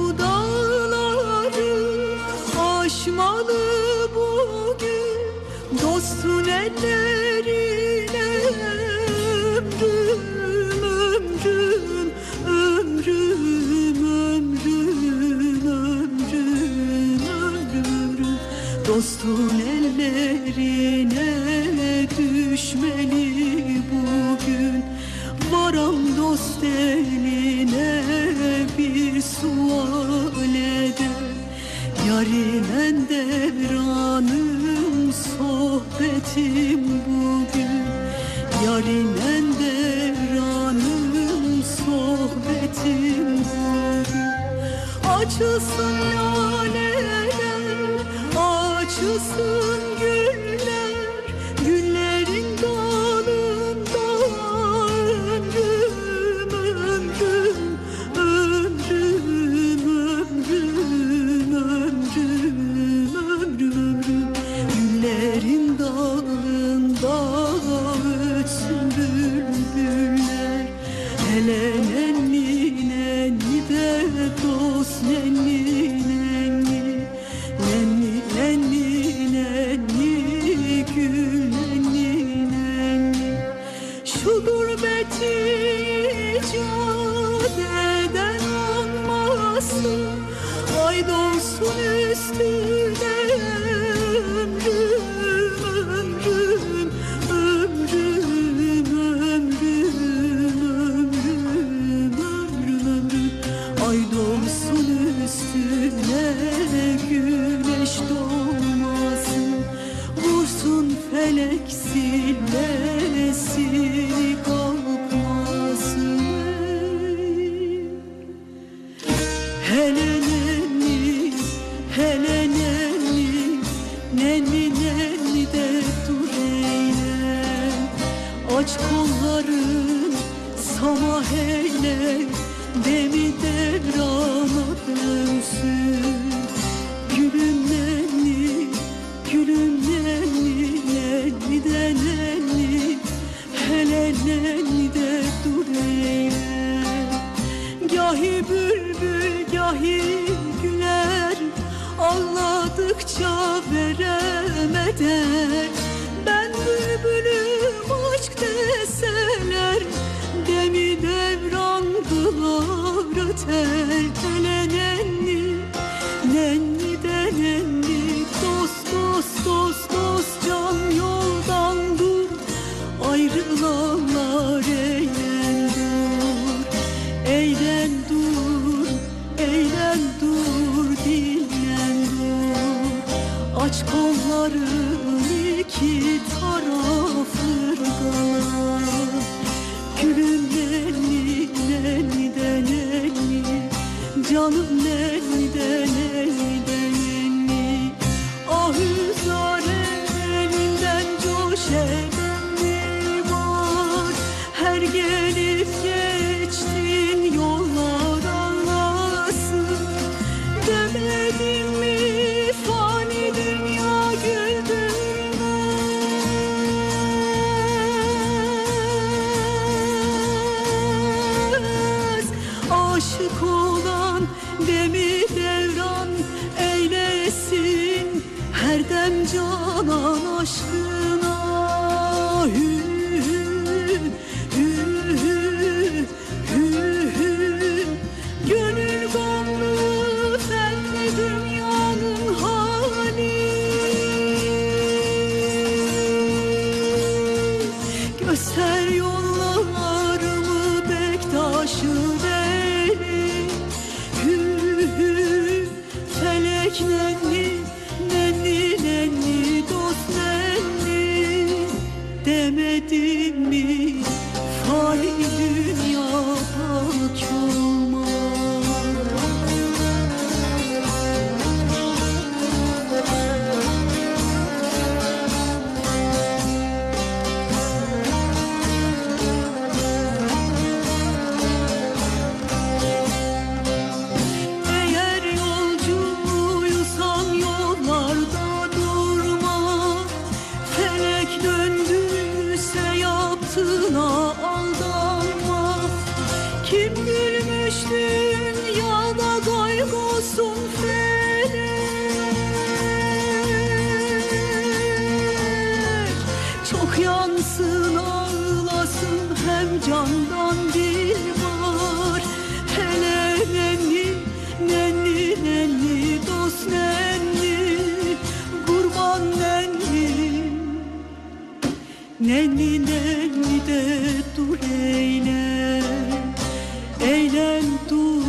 bu dağları aşmalı bugün. Dostun ellerine ömrüm ömrüm ömrüm ömrüm ömrüm ömrüm. Dostun ellerine düşmeli bugün. Varam dost eline bir sual eder. Yarimen devranım sohbetim bugün. Yarimen devranım sohbetim bugün. Açılsın laleler, açılsın güller güneş doğmasın Vursun felek sillesini Aç kolların iki tarafında Gülüm nenni, nenni de nenni Canım nenni de nenni Ah üzare aşkına Hü, hü, hü, hü. Gönül gamlı felli dünyanın hali. Göster yollarımı Bektaş'ı deli. Hü hü felek Tek döndüyse yaptığına aldanma Kim gülmüş dünyada kaybolsun felek? Çok yansın ağlasın hem candan bir var. Hele nenni nenni nenni dost nenni Nenni nenni de dur eyle Eğlen dur